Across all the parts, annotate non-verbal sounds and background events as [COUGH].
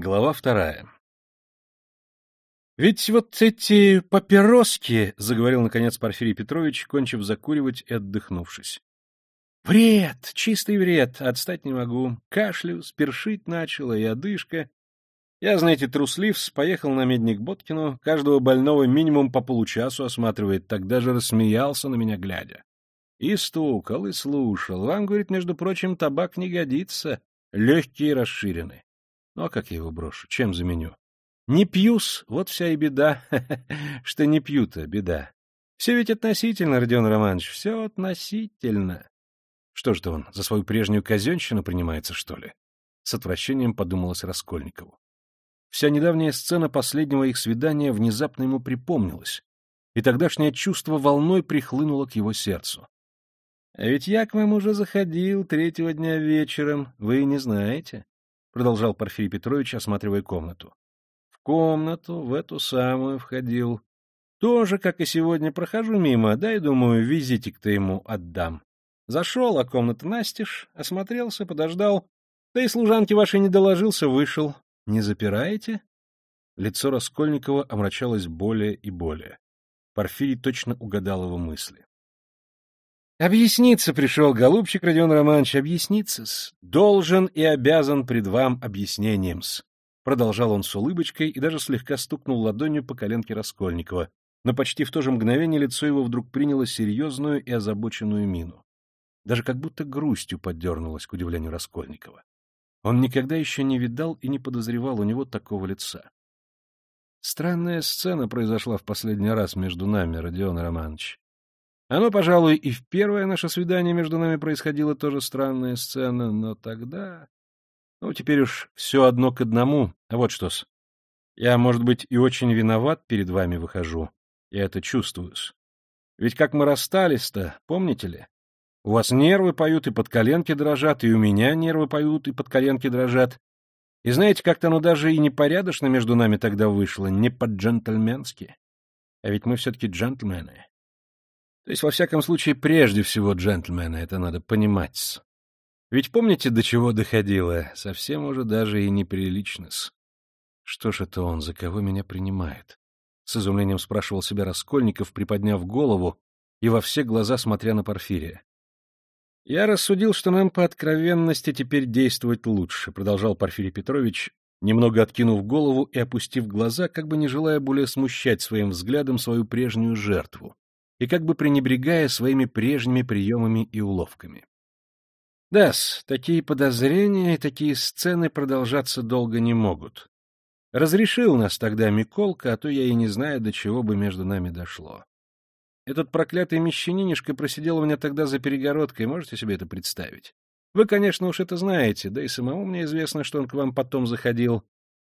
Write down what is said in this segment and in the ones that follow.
Глава вторая. «Ведь вот эти папироски, — заговорил, наконец, Порфирий Петрович, кончив закуривать и отдохнувшись. — Вред, чистый вред, отстать не могу. Кашлю, спершить начало и одышка. Я, знаете, трусливс, поехал на медник Боткину, каждого больного минимум по получасу осматривает, тогда же рассмеялся на меня глядя. И стукал, и слушал. Вам, говорит, между прочим, табак не годится, легкие расширены. Ну, а как я его брошу? Чем заменю? Не пьюс, вот вся и беда, [LAUGHS] что не пью-то, беда. Все ведь относительно, Родион Романович, все относительно. Что ж-то он, за свою прежнюю казенщину принимается, что ли? С отвращением подумалось Раскольникову. Вся недавняя сцена последнего их свидания внезапно ему припомнилась, и тогдашнее чувство волной прихлынуло к его сердцу. — А ведь я к вам уже заходил третьего дня вечером, вы не знаете продолжал Порфирий Петрович, осматривая комнату. В комнату, в эту самую, входил. Тоже, как и сегодня, прохожу мимо, да и думаю, визитик-то ему отдам. Зашел, а комната настежь, осмотрелся, подождал. Да и служанке вашей не доложился, вышел. Не запираете? Лицо Раскольникова омрачалось более и более. Порфирий точно угадал его мысли. Объясниться пришел, голубчик Родион Романович, объясниться-с. Должен и обязан пред вам объяснением-с. Продолжал он с улыбочкой и даже слегка стукнул ладонью по коленке Раскольникова, но почти в то же мгновение лицо его вдруг приняло серьезную и озабоченную мину. Даже как будто грустью поддернулось к удивлению Раскольникова. Он никогда еще не видал и не подозревал у него такого лица. Странная сцена произошла в последний раз между нами, Родион Романович. Оно, пожалуй, и в первое наше свидание между нами происходила тоже странная сцена, но тогда... Ну, теперь уж все одно к одному. А вот что-с. Я, может быть, и очень виноват перед вами выхожу. Я это чувствую-с. Ведь как мы расстались-то, помните ли? У вас нервы поют и под коленки дрожат, и у меня нервы поют и под коленки дрожат. И знаете, как-то оно даже и непорядочно между нами тогда вышло, не по-джентльменски. А ведь мы все-таки джентльмены. То есть, во всяком случае, прежде всего джентльмены, это надо понимать. Ведь помните, до чего доходило? Совсем уже даже и неприлично-с. Что ж это он, за кого меня принимает? С изумлением спрашивал себя Раскольников, приподняв голову и во все глаза смотря на Порфирия. «Я рассудил, что нам по откровенности теперь действовать лучше», — продолжал Порфирий Петрович, немного откинув голову и опустив глаза, как бы не желая более смущать своим взглядом свою прежнюю жертву, и как бы пренебрегая своими прежними приемами и уловками. Да-с, такие подозрения и такие сцены продолжаться долго не могут. Разрешил нас тогда Миколка, а то я и не знаю, до чего бы между нами дошло. Этот проклятый мещанинишка просидел у меня тогда за перегородкой, можете себе это представить? Вы, конечно, уж это знаете, да и самому мне известно, что он к вам потом заходил.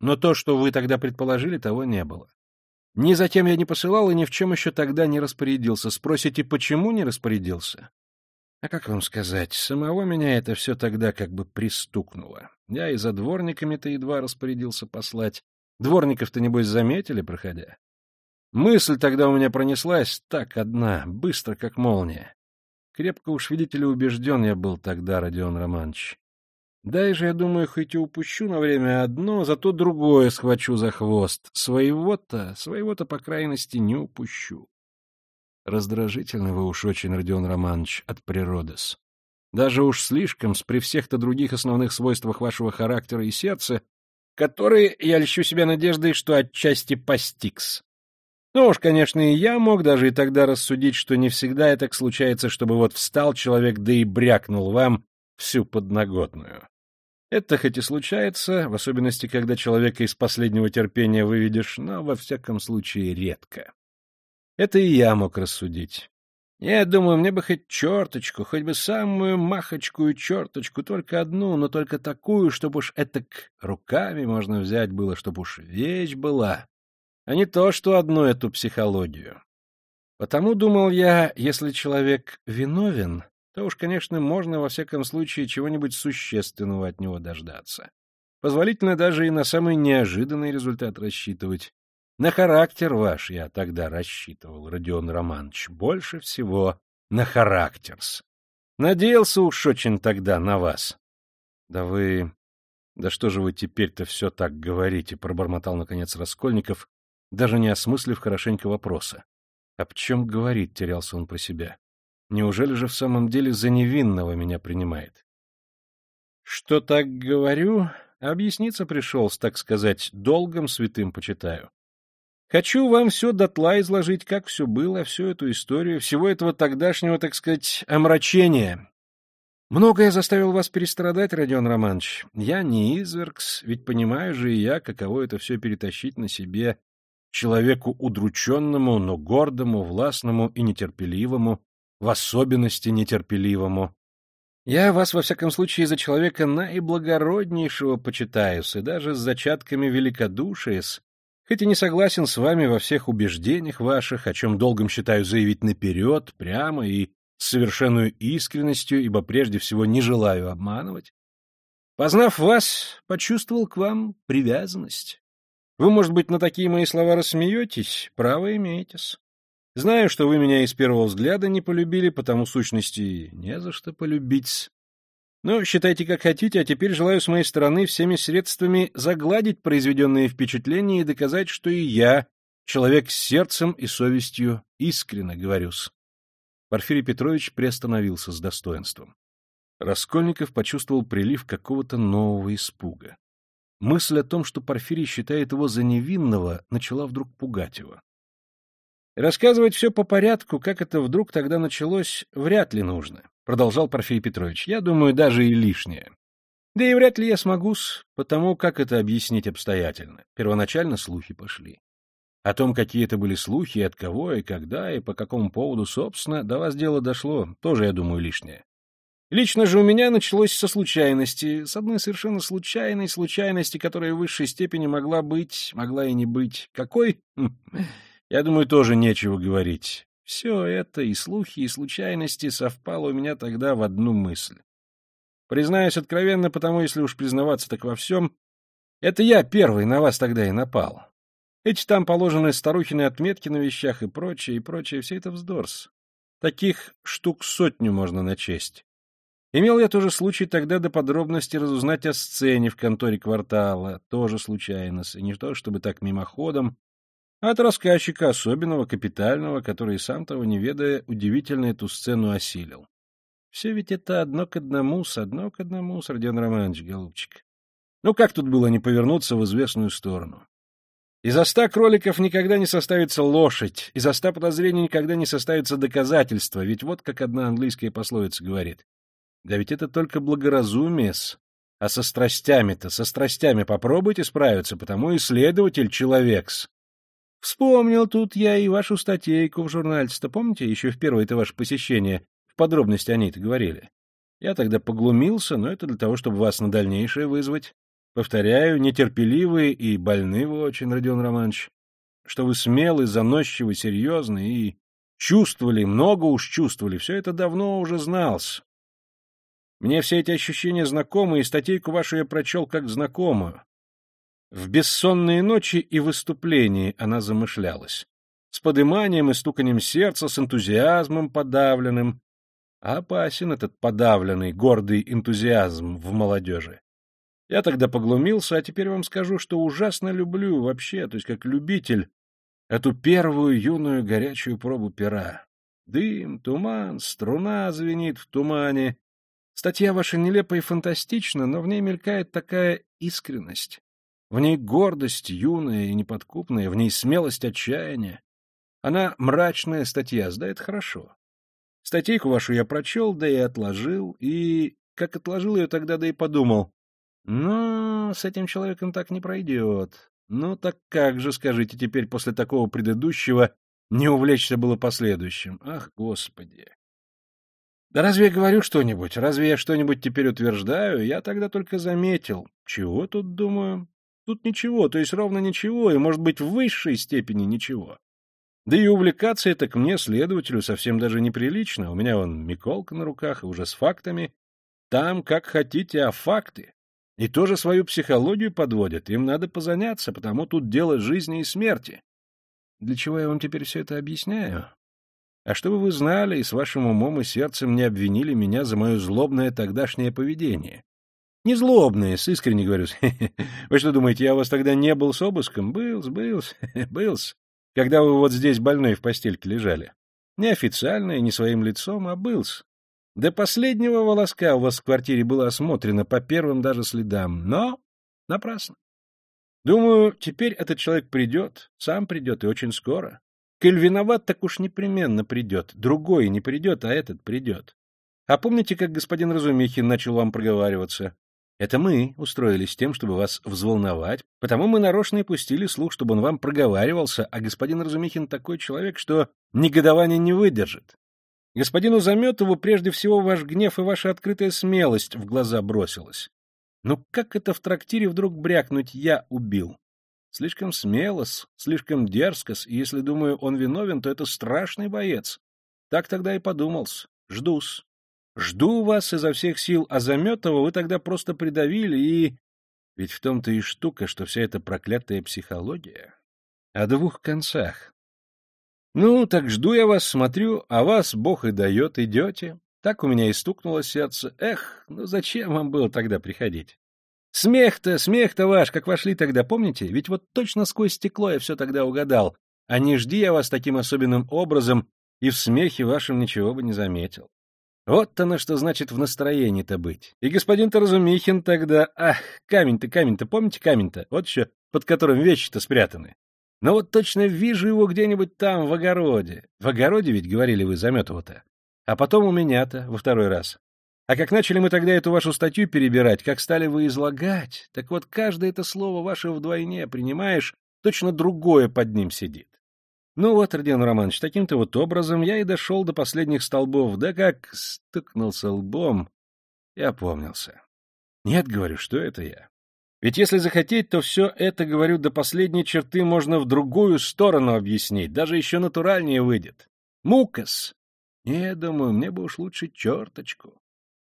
Но то, что вы тогда предположили, того не было. Ни затем я не посылал и ни в чем еще тогда не распорядился. Спросите, почему не распорядился? А как вам сказать, самого меня это все тогда как бы пристукнуло. Я и за дворниками-то едва распорядился послать. Дворников-то, небось, заметили, проходя? Мысль тогда у меня пронеслась так одна, быстро, как молния. Крепко уж, видите ли, убежден я был тогда, Родион Романович. Дай же, я думаю, хоть и упущу на время одно, зато другое схвачу за хвост. Своего-то, своего-то, по крайности, не упущу. Раздражительно вы уж очень, Родион Романович, от природы-с. Даже уж слишком, с при всех-то других основных свойствах вашего характера и сердца, которые, я льщу себя надеждой, что отчасти постигс. Ну уж, конечно, и я мог даже и тогда рассудить, что не всегда это так случается, чтобы вот встал человек, да и брякнул вам всю подноготную. Это хоть и случается, в особенности, когда человека из последнего терпения выведешь, но, во всяком случае, редко. Это и я мог рассудить. Я думаю, мне бы хоть черточку, хоть бы самую махочкую черточку, только одну, но только такую, чтобы уж этак руками можно взять было, чтобы уж вещь была, а не то, что одну эту психологию. Потому, думал я, если человек виновен, то уж, конечно, можно во всяком случае чего-нибудь существенного от него дождаться. Позволительно даже и на самый неожиданный результат рассчитывать. На характер ваш я тогда рассчитывал, Родион Романович, больше всего на характерс. Надеялся уж очень тогда на вас. Да вы... Да что же вы теперь-то все так говорите, пробормотал наконец Раскольников, даже не осмыслив хорошенько вопроса. Об чем говорит, терялся он про себя. Неужели же в самом деле за невинного меня принимает? Что так говорю, объясниться пришел, так сказать, долгом святым почитаю. Хочу вам все дотла изложить, как все было, всю эту историю, всего этого тогдашнего, так сказать, омрачения. Многое заставил вас перестрадать, Родион Романович. Я не извергс, ведь понимаю же и я, каково это все перетащить на себе человеку удрученному, но гордому, властному и нетерпеливому, в особенности нетерпеливому. Я вас, во всяком случае, за человека наиблагороднейшего почитаюсь, и даже с зачатками великодушия, хоть и не согласен с вами во всех убеждениях ваших, о чем долгом считаю заявить наперед, прямо и с совершенной искренностью, ибо прежде всего не желаю обманывать, познав вас, почувствовал к вам привязанность. Вы, может быть, на такие мои слова рассмеетесь, право имеетесь. Знаю, что вы меня из первого взгляда не полюбили, потому сущности не за что полюбить. Но считайте как хотите, а теперь желаю с моей стороны всеми средствами загладить произведенные впечатления и доказать, что и я, человек с сердцем и совестью, искренне говорюсь. Порфирий Петрович приостановился с достоинством. Раскольников почувствовал прилив какого-то нового испуга. Мысль о том, что Порфирий считает его за невинного, начала вдруг пугать его. Рассказывать все по порядку, как это вдруг тогда началось, вряд ли нужно, продолжал Порфирий Петрович. Я думаю, даже и лишнее. Да и вряд ли я смогу-с, потому как это объяснить обстоятельно. Первоначально слухи пошли. О том, какие это были слухи, от кого и когда, и по какому поводу, собственно, до вас дело дошло, тоже, я думаю, лишнее. Лично же у меня началось со случайности, с одной совершенно случайной случайности, которая в высшей степени могла быть, могла и не быть. Какой? Я думаю, тоже нечего говорить. Все это, и слухи, и случайности, совпало у меня тогда в одну мысль. Признаюсь откровенно, потому, если уж признаваться так во всем, это я первый на вас тогда и напал. Эти там положены старухины отметки на вещах и прочее, и прочее, все это вздорс. Таких штук сотню можно начесть. Имел я тоже случай тогда до подробности разузнать о сцене в конторе квартала, тоже случайно, и не то чтобы так мимоходом, от рассказчика особенного, капитального, который, сам того не ведая, удивительно эту сцену осилил. Все ведь это одно к одному, с одно к одному, с Родион Романович, голубчик. Ну как тут было не повернуться в известную сторону? Из-за ста кроликов никогда не составится лошадь, из-за ста подозрений никогда не составится доказательство, ведь вот как одна английская пословица говорит. Да ведь это только благоразумие-с. А со страстями-то, со страстями попробуйте справиться, потому и следователь человек-с. Вспомнил тут я и вашу статейку в журнальце-то, помните, еще в первое это ваше посещение, в подробности о ней-то говорили. Я тогда поглумился, но это для того, чтобы вас на дальнейшее вызвать. Повторяю, нетерпеливые и больны вы очень, Родион Романович, что вы смелый, заносчивый, серьезный и чувствовали, много уж чувствовали, все это давно уже знался. Мне все эти ощущения знакомы, и статейку вашу я прочел как знакомую. В бессонные ночи и выступлении она замышлялась. С подыманием и стуканием сердца, с энтузиазмом подавленным. А опасен этот подавленный, гордый энтузиазм в молодежи. Я тогда поглумился, а теперь вам скажу, что ужасно люблю вообще, то есть как любитель, эту первую юную горячую пробу пера. Дым, туман, струна звенит в тумане, Статья ваша нелепа и фантастична, но в ней мелькает такая искренность. В ней гордость юная и неподкупная, в ней смелость отчаяния. Она мрачная статья, да это хорошо. Статейку вашу я прочел, да и отложил, и, как отложил ее тогда, да и подумал, ну, с этим человеком так не пройдет. Ну, так как же, скажите, теперь после такого предыдущего не увлечься было последующим? Ах, Господи! Да разве я говорю что-нибудь? Разве я что-нибудь теперь утверждаю? Я тогда только заметил. Чего тут, думаю? Тут ничего, то есть ровно ничего, и, может быть, в высшей степени ничего. Да и увлекаться это к мне, следователю, совсем даже неприлично. У меня вон Миколка на руках, и уже с фактами. Там, как хотите, а факты. И тоже свою психологию подводят. Им надо позаняться, потому тут дело жизни и смерти. Для чего я вам теперь все это объясняю? А чтобы вы знали и с вашим умом и сердцем не обвинили меня за мое злобное тогдашнее поведение. Не злобные, с искренне говорю. [LAUGHS] Вы что думаете, я у вас тогда не был с обыском? Был, был, [LAUGHS] был, когда вы вот здесь больной в постельке лежали. Не официально и не своим лицом, а был. До последнего волоска у вас в квартире было осмотрено по первым даже следам, но напрасно. Думаю, теперь этот человек придет, сам придет и очень скоро. Коль виноват, так уж непременно придет. Другой не придет, а этот придет. А помните, как господин Разумихин начал вам проговариваться? Это мы устроились тем, чтобы вас взволновать, потому мы нарочно и пустили слух, чтобы он вам проговаривался, а господин Разумихин такой человек, что негодование не выдержит. Господину Заметову прежде всего ваш гнев и ваша открытая смелость в глаза бросилась. Ну как это в трактире вдруг брякнуть «я убил»? Слишком смело-с, слишком дерзко и если, думаю, он виновен, то это страшный боец. Так тогда и подумал-с. Жду-с. Жду вас изо всех сил, а Заметова вы тогда просто придавили и... Ведь в том-то и штука, что вся эта проклятая психология о двух концах. Ну, так жду я вас, смотрю, а вас Бог и дает, идете. Так у меня и стукнуло сердце. Эх, ну зачем вам было тогда приходить? Смех-то, смех-то ваш, как вошли тогда, помните? Ведь вот точно сквозь стекло я все тогда угадал. А не жди я вас таким особенным образом, и в смехе вашем ничего бы не заметил. Вот-то на что значит в настроении-то быть. И господин-то Разумихин тогда... Ах, камень-то, камень-то, помните камень-то? Вот еще, под которым вещи-то спрятаны. Но вот точно вижу его где-нибудь там, в огороде. В огороде ведь, говорили вы, Заметова-то. А потом у меня-то, во второй раз. А как начали мы тогда эту вашу статью перебирать, как стали вы излагать, так вот каждое это слово ваше вдвойне принимаешь, точно другое под ним сидит. Ну вот, Родион Романович, таким-то вот образом я и дошел до последних столбов, да как стукнулся лбом и опомнился. Нет, говорю, что это я. Ведь если захотеть, то все это, говорю, до последней черты можно в другую сторону объяснить, даже еще натуральнее выйдет. Мукас. Не, думаю, мне бы уж лучше черточку.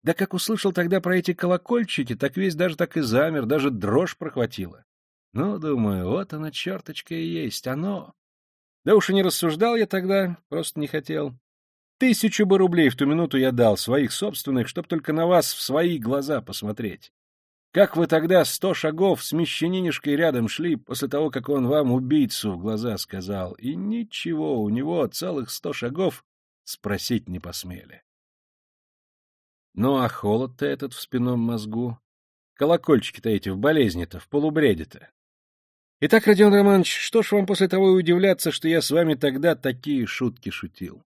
Да как услышал тогда про эти колокольчики, так весь даже так и замер, даже дрожь прохватила. Ну, думаю, вот она, черточка и есть, оно. Да уж и не рассуждал я тогда, просто не хотел. Тысячу бы рублей в ту минуту я дал, своих собственных, чтоб только на вас в свои глаза посмотреть. Как вы тогда сто шагов с мещанинишкой рядом шли, после того, как он вам убийцу в глаза сказал, и ничего, у него целых сто шагов спросить не посмели. Ну, а холод-то этот в спинном мозгу? Колокольчики-то эти в болезни-то, в полубреде-то. Итак, Родион Романович, что ж вам после того и удивляться, что я с вами тогда такие шутки шутил?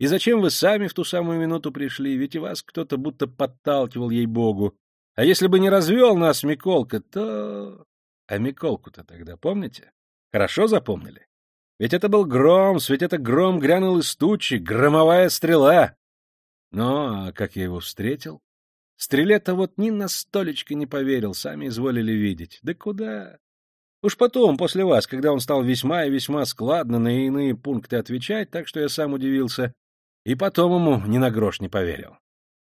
И зачем вы сами в ту самую минуту пришли? Ведь и вас кто-то будто подталкивал, ей-богу. А если бы не развел нас Миколка, то... А Миколку-то тогда помните? Хорошо запомнили? Ведь это был гром, ведь это гром грянул из тучи, громовая стрела. Ну, а как я его встретил? Стреле-то вот ни на столечко не поверил, сами изволили видеть. Да куда? Уж потом, после вас, когда он стал весьма и весьма складно на иные пункты отвечать, так что я сам удивился, и потом ему ни на грош не поверил.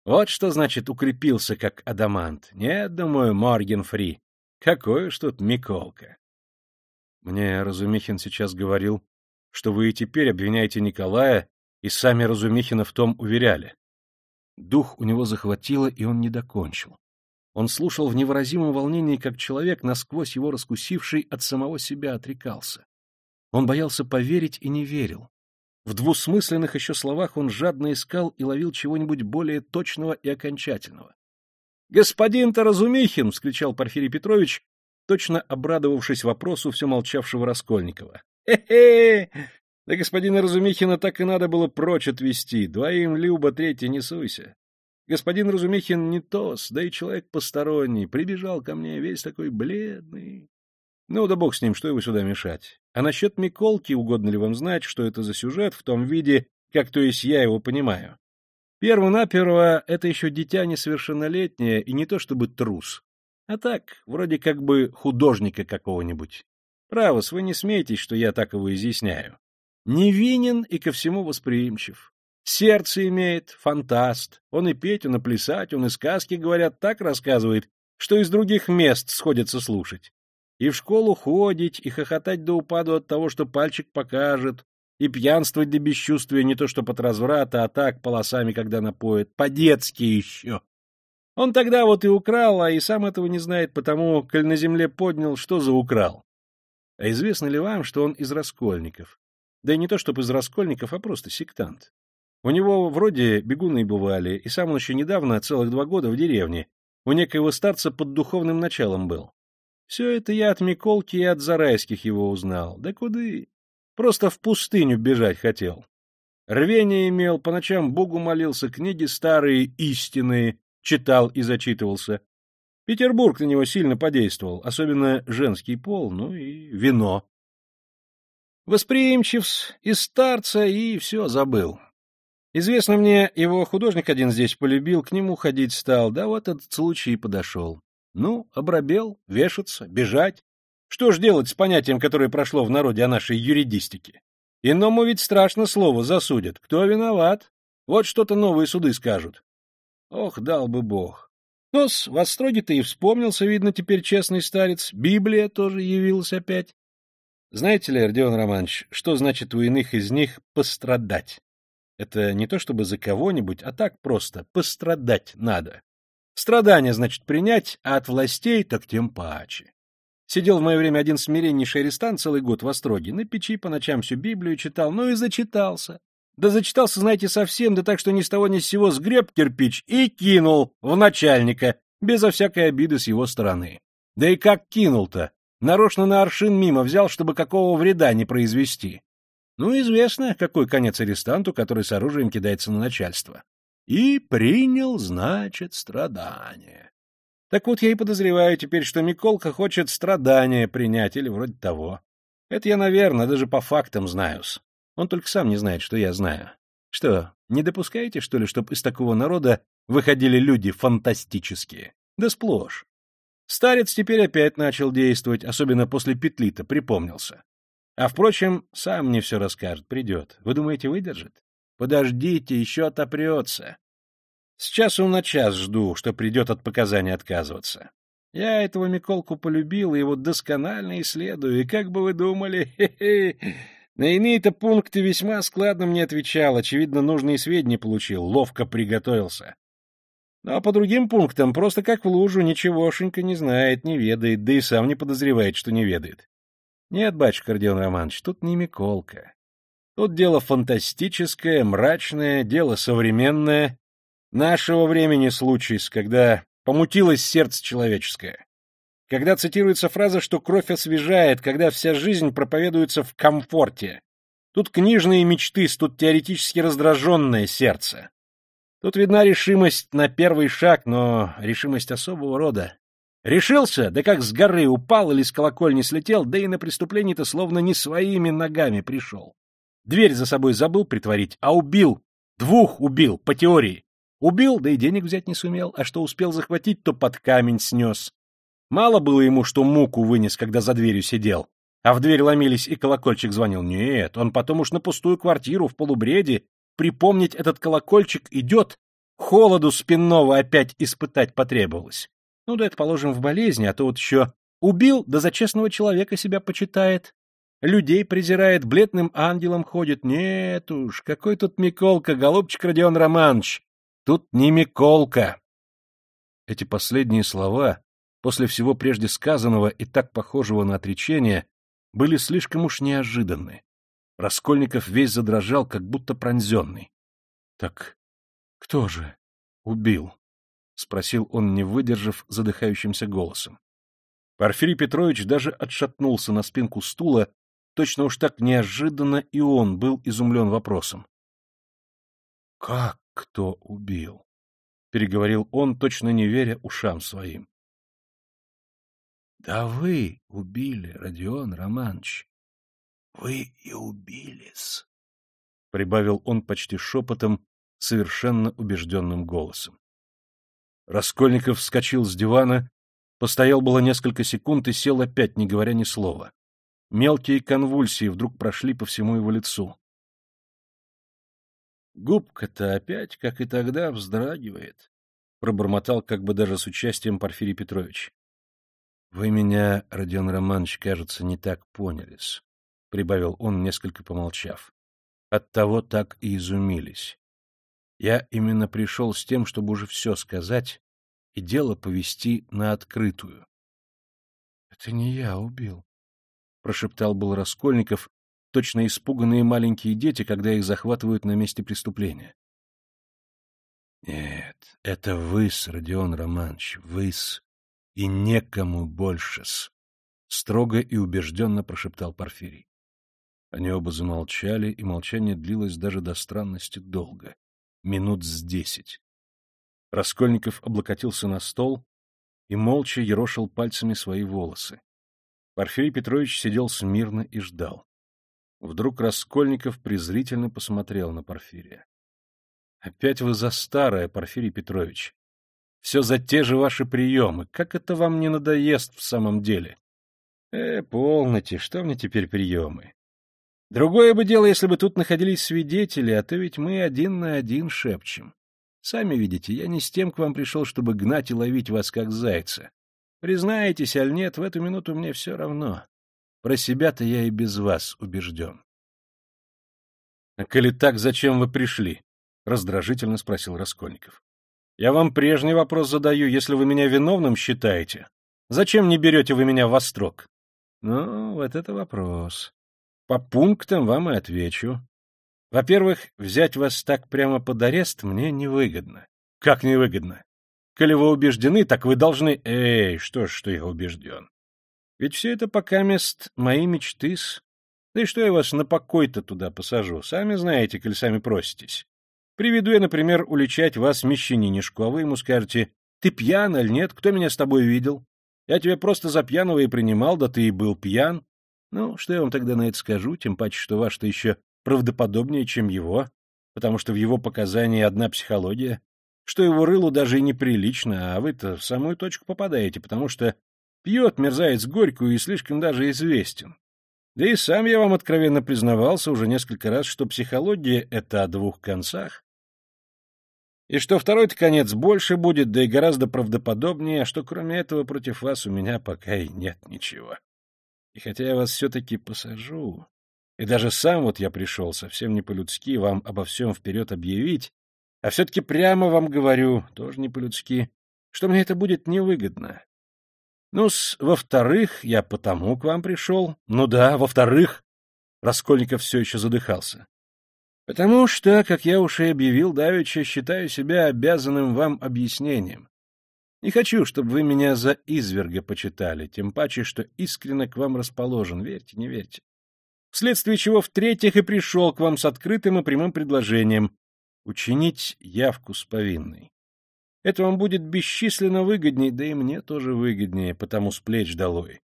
Вот что значит укрепился, как адамант. Нет, думаю, Морген Фри. Какой уж тут Миколка. Мне Разумихин сейчас говорил, что вы и теперь обвиняете Николая, и сами Разумихина в том уверяли. Дух у него захватило, и он не докончил. Он слушал в невыразимом волнении, как человек, насквозь его раскусивший, от самого себя отрекался. Он боялся поверить и не верил. В двусмысленных еще словах он жадно искал и ловил чего-нибудь более точного и окончательного. — Господин-то Разумихин! — вскричал Порфирий Петрович, точно обрадовавшись вопросу все молчавшего Раскольникова. «Хе — да господина Разумихина так и надо было прочь отвести. Двоим Люба, третий не суйся. Господин Разумихин не тос, да и человек посторонний. Прибежал ко мне весь такой бледный. Ну да бог с ним, что его сюда мешать. А насчет Миколки, угодно ли вам знать, что это за сюжет в том виде, как то есть я его понимаю. Перво-наперво это еще дитя несовершеннолетнее и не то чтобы трус, а так, вроде как бы художника какого-нибудь. Право, вы не смейтесь, что я так его изъясняю. Невинен и ко всему восприимчив. Сердце имеет, фантаст. Он и петь, он и плясать, он и сказки, говорят, так рассказывает, что из других мест сходятся слушать. И в школу ходить, и хохотать до упаду от того, что пальчик покажет, и пьянствовать до бесчувствия не то что под разврата, а так полосами, когда напоят, по-детски еще. Он тогда вот и украл, а и сам этого не знает, потому, коль на земле поднял, что за украл. А известно ли вам, что он из Раскольников? Да и не то, чтобы из Раскольников, а просто сектант. У него вроде бегуны бывали, и сам он еще недавно, целых два года, в деревне, у некоего старца под духовным началом был. Все это я от Миколки и от Зарайских его узнал. Да куды? Просто в пустыню бежать хотел. Рвение имел, по ночам Богу молился, книги старые, истинные, читал и зачитывался. Петербург на него сильно подействовал, особенно женский пол, ну и вино. Восприимчив из старца и все забыл. Известно мне, его художник один здесь полюбил, к нему ходить стал, да вот этот случай и подошел. Ну, обрабел, вешаться, бежать. Что ж делать с понятием, которое прошло в народе о нашей юридистике? Иному ведь страшно слово засудят. Кто виноват? Вот что-то новые суды скажут. Ох, дал бы бог. Но-с, в Остроге-то и вспомнился, видно, теперь честный старец. Библия тоже явилась опять. Знаете ли, Родион Романович, что значит у иных из них пострадать? Это не то чтобы за кого-нибудь, а так просто пострадать надо. Страдания, значит, принять, а от властей так тем паче. Сидел в мое время один смиреннейший арестант целый год в Остроге, на печи по ночам всю Библию читал, ну и зачитался. Да зачитался, знаете, совсем, да так, что ни с того ни с сего сгреб кирпич и кинул в начальника, безо всякой обиды с его стороны. Да и как кинул-то? Нарочно на аршин мимо взял, чтобы какого вреда не произвести. Ну, известно, какой конец арестанту, который с оружием кидается на начальство. И принял, значит, страдания. Так вот, я и подозреваю теперь, что Миколка хочет страдания принять, или вроде того. Это я, наверное, даже по фактам знаю-с. Он только сам не знает, что я знаю. Что, не допускаете, что ли, чтобы из такого народа выходили люди фантастические? Да сплошь. Старец теперь опять начал действовать, особенно после петли-то припомнился. А, впрочем, сам мне все расскажет, придет. Вы думаете, выдержит? Подождите, еще отопрется. С часу на час жду, что придет от показаний отказываться. Я этого Миколку полюбил его досконально исследую, и как бы вы думали, на иные-то пункты весьма складно мне отвечал, очевидно, нужные сведения получил, ловко приготовился. Ну, а по другим пунктам просто как в лужу, ничегошенько не знает, не ведает, да и сам не подозревает, что не ведает. Нет, батюшка Родион Романович, тут не Миколка. Тут дело фантастическое, мрачное, дело современное, нашего времени случай, когда помутилось сердце человеческое. Когда цитируется фраза, что кровь освежает, когда вся жизнь проповедуется в комфорте. Тут книжные мечты, тут теоретически раздраженное сердце. Тут видна решимость на первый шаг, но решимость особого рода. Решился, да как с горы упал или с колокольни слетел, да и на преступление-то словно не своими ногами пришел. Дверь за собой забыл притворить, а убил. Двух убил, по теории. Убил, да и денег взять не сумел, а что успел захватить, то под камень снес. Мало было ему, что муку вынес, когда за дверью сидел. А в дверь ломились, и колокольчик звонил. Нет, он потом уж на пустую квартиру в полубреде припомнить этот колокольчик идет, холоду спинного опять испытать потребовалось. Ну да это положим в болезни, а то вот еще убил, да за честного человека себя почитает. Людей презирает, бледным ангелом ходит. Нет уж, какой тут Миколка, голубчик Родион Романович. Тут не Миколка. Эти последние слова, после всего прежде сказанного и так похожего на отречение, были слишком уж неожиданны. Раскольников весь задрожал, как будто пронзенный. — Так кто же убил? — спросил он, не выдержав задыхающимся голосом. Порфирий Петрович даже отшатнулся на спинку стула, точно уж так неожиданно и он был изумлен вопросом. — Как кто убил? — переговорил он, точно не веря ушам своим. — Да вы убили, Родион Романович. Вы и убились, — прибавил он почти шепотом, совершенно убежденным голосом. Раскольников вскочил с дивана, постоял было несколько секунд и сел опять, не говоря ни слова. Мелкие конвульсии вдруг прошли по всему его лицу. Губка-то опять, как и тогда, вздрагивает, — пробормотал как бы даже с участием Порфирий Петрович. — Вы меня, Родион Романович, кажется, не так понялись, — прибавил он, несколько помолчав. Оттого так и изумились. Я именно пришел с тем, чтобы уже все сказать, и дело повести на открытую. — Это не я убил, — прошептал был Раскольников, точно испуганные маленькие дети, когда их захватывают на месте преступления. — Нет, это вы-с, Родион Романович, вы-с, и некому больше-с, — строго и убежденно прошептал Порфирий. Они оба замолчали, и молчание длилось даже до странности долго, минут с десять. Раскольников облокотился на стол и молча ерошил пальцами свои волосы. Порфирий Петрович сидел смирно и ждал. Вдруг Раскольников презрительно посмотрел на Порфирия. — Опять вы за старое, Порфирий Петрович. Все за те же ваши приемы. Как это вам не надоест в самом деле? — Э, полноте, что мне теперь приемы? Другое бы дело, если бы тут находились свидетели, а то ведь мы один на один шепчем. Сами видите, я не с тем к вам пришел, чтобы гнать и ловить вас, как зайца. Признаетесь, аль нет, в эту минуту мне все равно. Про себя-то я и без вас убежден. — А коли так, зачем вы пришли? — раздражительно спросил Раскольников. — Я вам прежний вопрос задаю, если вы меня виновным считаете. Зачем не берете вы меня в острог? — Ну, вот это вопрос. По пунктам вам и отвечу. Во-первых, взять вас так прямо под арест мне невыгодно. — Как невыгодно? Коли вы убеждены, так вы должны... Эй, что ж, что я убежден. Ведь все это пока мест мои мечты-с. Да и что я вас на покой-то туда посажу? Сами знаете, коль сами проситесь. Приведу я, например, уличать вас мещанинишку, а вы ему скажете, ты пьян или нет, кто меня с тобой видел? Я тебя просто за пьяного и принимал, да ты и был пьян. Ну, что я вам тогда на это скажу, тем паче, что ваш-то еще правдоподобнее, чем его, потому что в его показании одна психология, что его рылу даже и неприлично, а вы-то в самую точку попадаете, потому что пьет мерзавец горькую и слишком даже известен. Да и сам я вам откровенно признавался уже несколько раз, что психология — это о двух концах. И что второй-то конец больше будет, да и гораздо правдоподобнее, а что кроме этого против вас у меня пока и нет ничего. И хотя я вас все-таки посажу, и даже сам вот я пришел совсем не по-людски вам обо всем вперед объявить, а все-таки прямо вам говорю, тоже не по-людски, что мне это будет невыгодно. Ну-с, во-вторых, я потому к вам пришел. Ну да, во-вторых, Раскольников все еще задыхался. Потому что, как я уж и объявил давеча, считаю себя обязанным вам объяснением. Не хочу, чтобы вы меня за изверга почитали, тем паче, что искренне к вам расположен, верьте, не верьте. Вследствие чего, в-третьих, и пришел к вам с открытым и прямым предложением учинить явку с повинной. Это вам будет бесчисленно выгодней, да и мне тоже выгоднее, потому с плеч долой.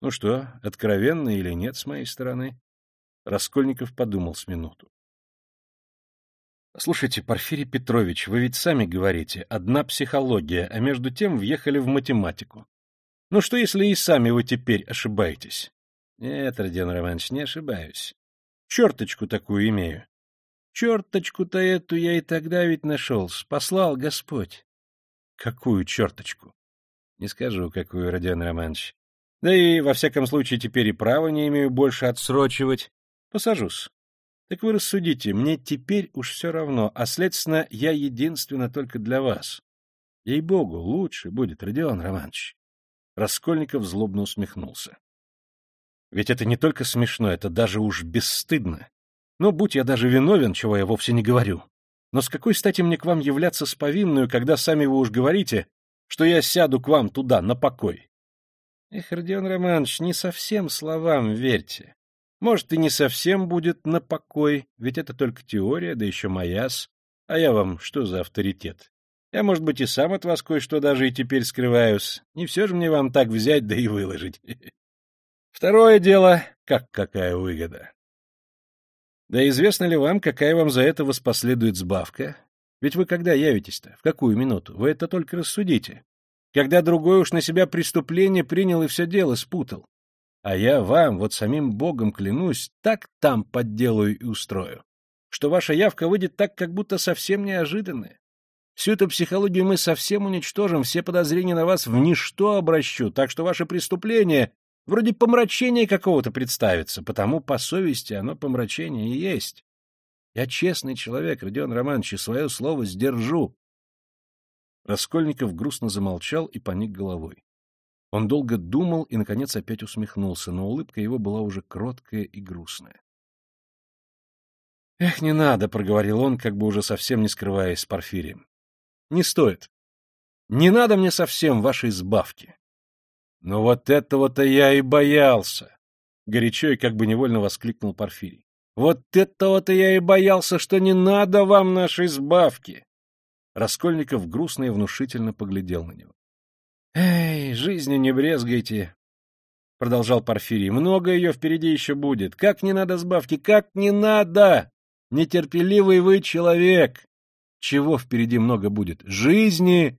Ну что, откровенно или нет с моей стороны? Раскольников подумал с минуту. Слушайте, Порфирий Петрович, вы ведь сами говорите, одна психология, а между тем въехали в математику. Ну что, если и сами вы теперь ошибаетесь? Нет, Родион Романович, не ошибаюсь. Черточку такую имею. Черточку-то эту я и тогда ведь нашел, спаслал Господь. Какую черточку? Не скажу, какую, Родион Романович. Да и, во всяком случае, теперь и права не имею больше отсрочивать. Посажусь. Так вы рассудите, мне теперь уж все равно, а, следственно, я единственно только для вас. Ей-богу, лучше будет, Родион Романович. Раскольников злобно усмехнулся. Ведь это не только смешно, это даже уж бесстыдно. Но будь я даже виновен, чего я вовсе не говорю. Но с какой стати мне к вам являться с повинную, когда сами вы уж говорите, что я сяду к вам туда, на покой? Эх, Родион Романович, не совсем словам верьте. Может, и не совсем будет на покой, ведь это только теория, да еще мояс. А я вам что за авторитет? Я, может быть, и сам от вас кое-что даже и теперь скрываюсь. Не все же мне вам так взять да и выложить. [LAUGHS] Второе дело, как какая выгода. Да известно ли вам, какая вам за это воспоследует сбавка? Ведь вы когда явитесь-то? В какую минуту? Вы это только рассудите. Когда другой уж на себя преступление принял и все дело спутал. А я вам, вот самим Богом клянусь, так там подделаю и устрою, что ваша явка выйдет так, как будто совсем неожиданная. Всю эту психологию мы совсем уничтожим, все подозрения на вас в ничто обращу, так что ваше преступление Вроде помрачения какого-то представится, потому по совести оно помрачение и есть. Я честный человек, Родион Романович, и свое слово сдержу. Раскольников грустно замолчал и поник головой. Он долго думал и, наконец, опять усмехнулся, но улыбка его была уже кроткая и грустная. — Эх, не надо, — проговорил он, как бы уже совсем не скрываясь с Порфирием. — Не стоит. Не надо мне совсем вашей сбавки. — Но вот этого-то я и боялся! — горячо и как бы невольно воскликнул Порфирий. — Вот этого-то я и боялся, что не надо вам нашей сбавки! Раскольников грустно и внушительно поглядел на него. — Эй, жизнью не брезгайте, — продолжал Порфирий. — Много ее впереди еще будет. Как не надо сбавки, как не надо! Нетерпеливый вы человек! Чего впереди много будет? Жизни!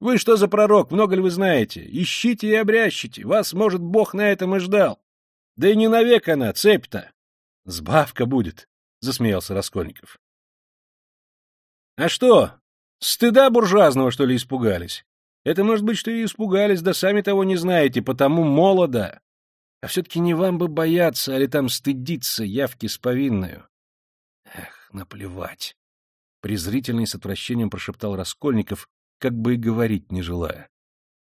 Вы что за пророк, много ли вы знаете? Ищите и обрящите, вас, может, Бог на этом и ждал. Да и не навек она, цепь-то. Сбавка будет, — засмеялся Раскольников. — А что, стыда буржуазного, что ли, испугались? Это, может быть, что и испугались, да сами того не знаете, потому молодо. А все-таки не вам бы бояться, али там стыдиться явки с повинною. Эх, наплевать. Презрительно с отвращением прошептал Раскольников, как бы и говорить не желая.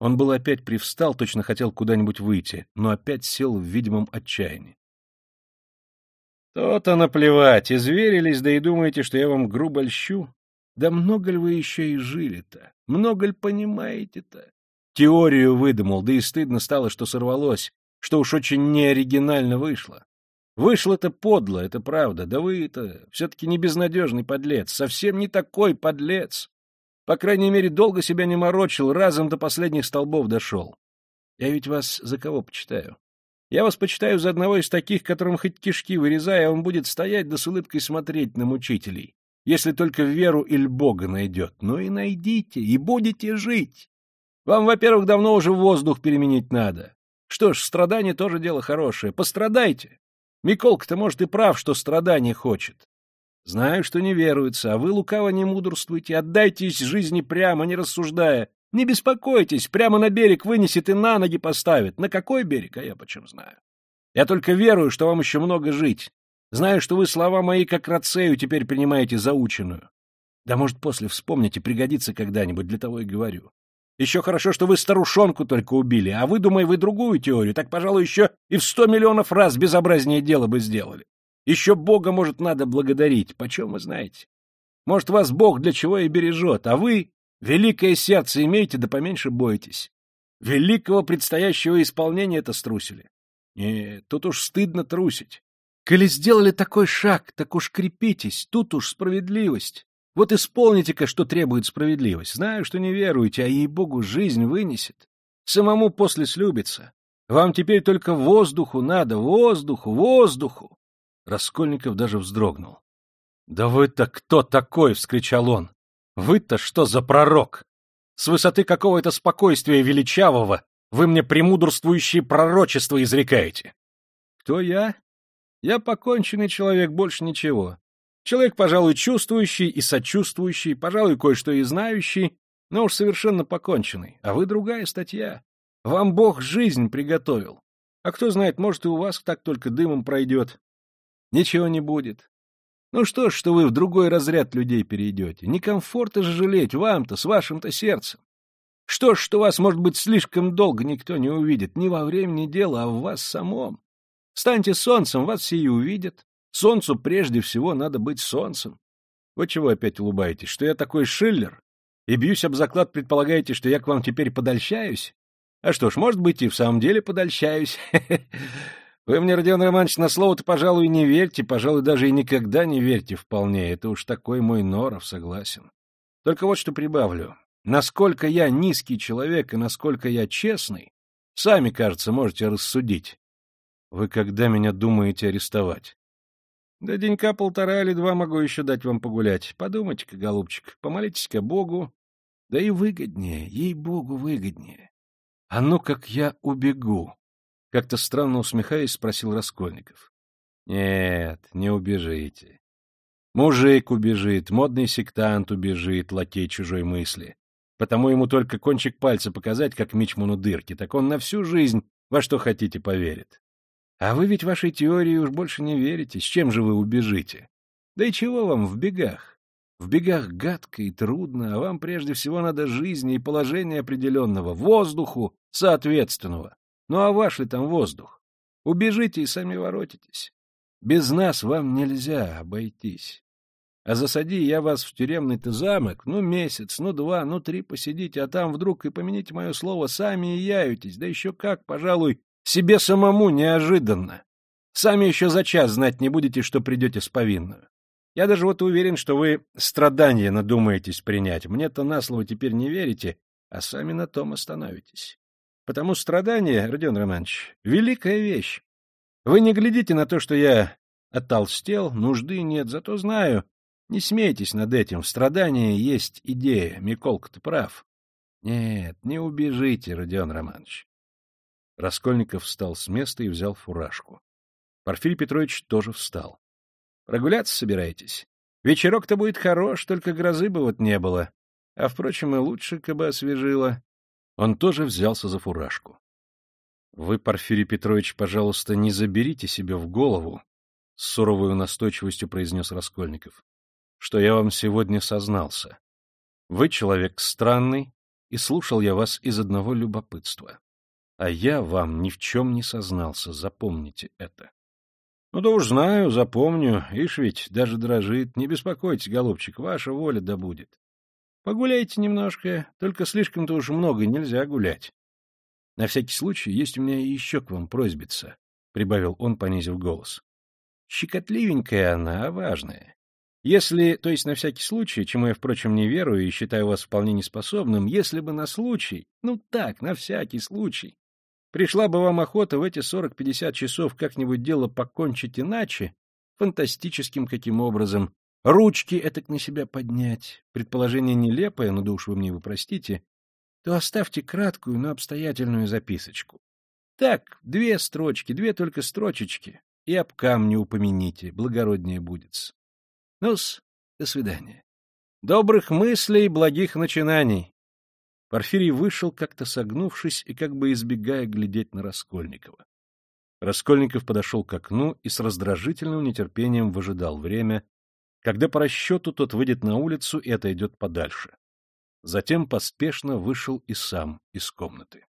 Он был опять привстал, точно хотел куда-нибудь выйти, но опять сел в видимом отчаянии. То-то наплевать, изверились, да и думаете, что я вам грубо льщу? Да много ли вы еще и жили-то? Много ли понимаете-то? Теорию выдумал, да и стыдно стало, что сорвалось, что уж очень неоригинально вышло. Вышло-то подло, это правда, да вы-то все-таки не безнадежный подлец, совсем не такой подлец. По крайней мере, долго себя не морочил, разом до последних столбов дошел. Я ведь вас за кого почитаю? Я вас почитаю за одного из таких, которым хоть кишки вырезая, он будет стоять да с улыбкой смотреть на мучителей, если только веру или Бога найдет. Ну и найдите, и будете жить. Вам, во-первых, давно уже воздух переменить надо. Что ж, страдание тоже дело хорошее. Пострадайте. Миколка-то, может, и прав, что страдание хочет. Знаю, что не веруется, а вы лукаво не мудрствуйте, отдайтесь жизни прямо, не рассуждая. Не беспокойтесь, прямо на берег вынесет и на ноги поставит. На какой берег, а я почем знаю. Я только верую, что вам еще много жить. Знаю, что вы слова мои как рацею теперь принимаете заученную. Да, может, после вспомните, пригодится когда-нибудь, для того и говорю. Еще хорошо, что вы старушонку только убили, а вы, думаю, вы другую теорию, так, пожалуй, еще и в сто миллионов раз безобразнее дело бы сделали. Еще Бога, может, надо благодарить, почем вы знаете? Может, вас Бог для чего и бережет, а вы великое сердце имеете, да поменьше бойтесь. Великого предстоящего исполнения это струсили. Нет, тут уж стыдно трусить. Коли сделали такой шаг, так уж крепитесь, тут уж справедливость. Вот исполните-ка, что требует справедливость. Знаю, что не веруете, а ей-богу жизнь вынесет. Самому после слюбится. Вам теперь только воздуху надо, воздуху, воздуху. Раскольников даже вздрогнул. — Да вы-то кто такой? — вскричал он. — Вы-то что за пророк? С высоты какого это спокойствия величавого вы мне премудрствующие пророчества изрекаете? — Кто я? Я поконченный человек, больше ничего. Человек, пожалуй, чувствующий и сочувствующий, пожалуй, кое-что и знающий, но уж совершенно поконченный. А вы другая статья. Вам Бог жизнь приготовил. А кто знает, может, и у вас так только дымом пройдет. Ничего не будет. Ну что ж, что вы в другой разряд людей перейдете? Некомфорта же жалеть вам-то, с вашим-то сердцем. Что ж, что вас, может быть, слишком долго никто не увидит, ни во времени дела, а в вас самом. Станьте солнцем, вас все и увидят. Солнцу прежде всего надо быть солнцем. Вот чего опять улыбаетесь, что я такой Шиллер? И бьюсь об заклад, предполагаете, что я к вам теперь подольщаюсь? А что ж, может быть, и в самом деле подольщаюсь. [LAUGHS] Вы мне, Родион Романович, на слово-то, пожалуй, не верьте, пожалуй, даже и никогда не верьте вполне. Это уж такой мой норов, согласен. Только вот что прибавлю. Насколько я низкий человек и насколько я честный, сами, кажется, можете рассудить. Вы когда меня думаете арестовать? Да денька полтора или два могу еще дать вам погулять. Подумайте-ка, голубчик, помолитесь-ка Богу. Да и выгоднее, ей-богу, выгоднее. А ну как я убегу. Как-то странно усмехаясь, спросил Раскольников. — Нет, не убежите. Мужик убежит, модный сектант убежит, лакей чужой мысли. Потому ему только кончик пальца показать, как мичману дырки, так он на всю жизнь во что хотите поверит. А вы ведь вашей теории уж больше не верите, с чем же вы убежите? Да и чего вам в бегах? В бегах гадко и трудно, а вам прежде всего надо жизни и положения определенного, воздуху соответственного. Ну а ваш ли там воздух? Убежите и сами воротитесь. Без нас вам нельзя обойтись. А засади я вас в тюремный-то замок, ну, месяц, ну, два, ну, три посидите, а там вдруг, и помяните мое слово, сами и яютесь, да еще как, пожалуй, себе самому неожиданно. Сами еще за час знать не будете, что придете с повинную. Я даже вот уверен, что вы страдания надумаетесь принять. Мне-то на слово теперь не верите, а сами на том остановитесь. Потому страдание, Родион Романович, великая вещь. Вы не глядите на то, что я оттолстел, нужды нет, зато знаю. Не смейтесь над этим, в страдании есть идея, Миколка-то прав. Нет, не убежите, Родион Романович. Раскольников встал с места и взял фуражку. Порфирий Петрович тоже встал. Прогуляться собираетесь? Вечерок-то будет хорош, только грозы бы вот не было. А, впрочем, и лучше, бы освежило. Он тоже взялся за фуражку. — Вы, Порфирий Петрович, пожалуйста, не заберите себе в голову, — с суровой настойчивостью произнес Раскольников, — что я вам сегодня сознался. Вы человек странный, и слушал я вас из одного любопытства. А я вам ни в чем не сознался, запомните это. Ну да уж знаю, запомню, ишь ведь даже дрожит. Не беспокойтесь, голубчик, ваша воля да будет. Погуляйте немножко, только слишком-то уж много нельзя гулять. На всякий случай есть у меня еще к вам просьбица, — прибавил он, понизив голос. Щекотливенькая она, а важная. Если, то есть на всякий случай, чему я, впрочем, не верую и считаю вас вполне неспособным, если бы на случай, ну так, на всякий случай, Пришла бы вам охота в эти сорок-пятьдесят часов как-нибудь дело покончить иначе, фантастическим каким образом, ручки этак на себя поднять, предположение нелепое, но да уж вы мне его простите, то оставьте краткую, но обстоятельную записочку. Так, две строчки, две только строчечки, и об камне упомяните, благороднее будет. Ну-с, до свидания. Добрых мыслей, благих начинаний. Порфирий вышел, как-то согнувшись и как бы избегая глядеть на Раскольникова. Раскольников подошел к окну и с раздражительным нетерпением выжидал время, когда по расчету тот выйдет на улицу и отойдет подальше. Затем поспешно вышел и сам из комнаты.